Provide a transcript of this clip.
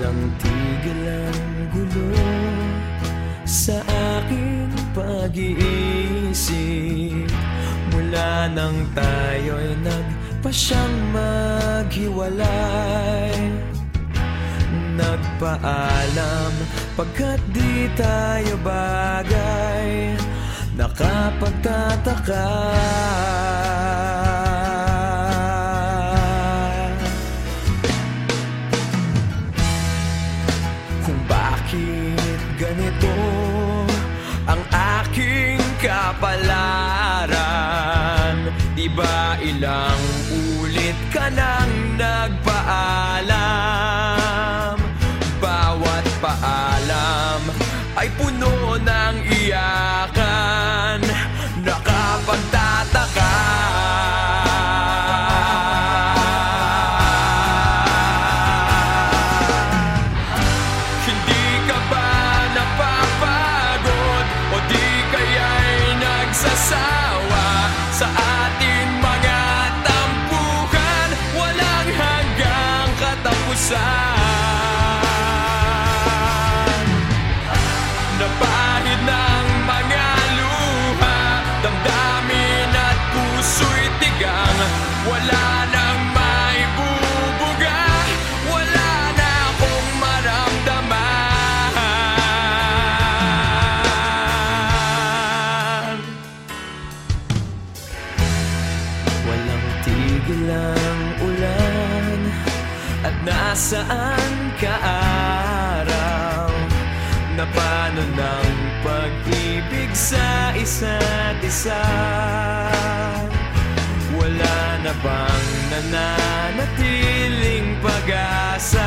Walang tigil ang gulo sa akin pag-iisip. Mula nang tayo'y nagpasyang maghiwalay Nagpaalam pagkat di tayo bagay Nakapagtataka. Aking kapalaran. Di ba ilang ulit ka nang katapusan Napahid ng mga luha. Damdamin at puso'y tigang. Wala nang maibubuga. Wala na akong maramdaman. Walang tigil ang ulan At nasaan ka araw? Na paano ng pag-ibig sa isa't isa? Wala na bang nananatiling pag-asa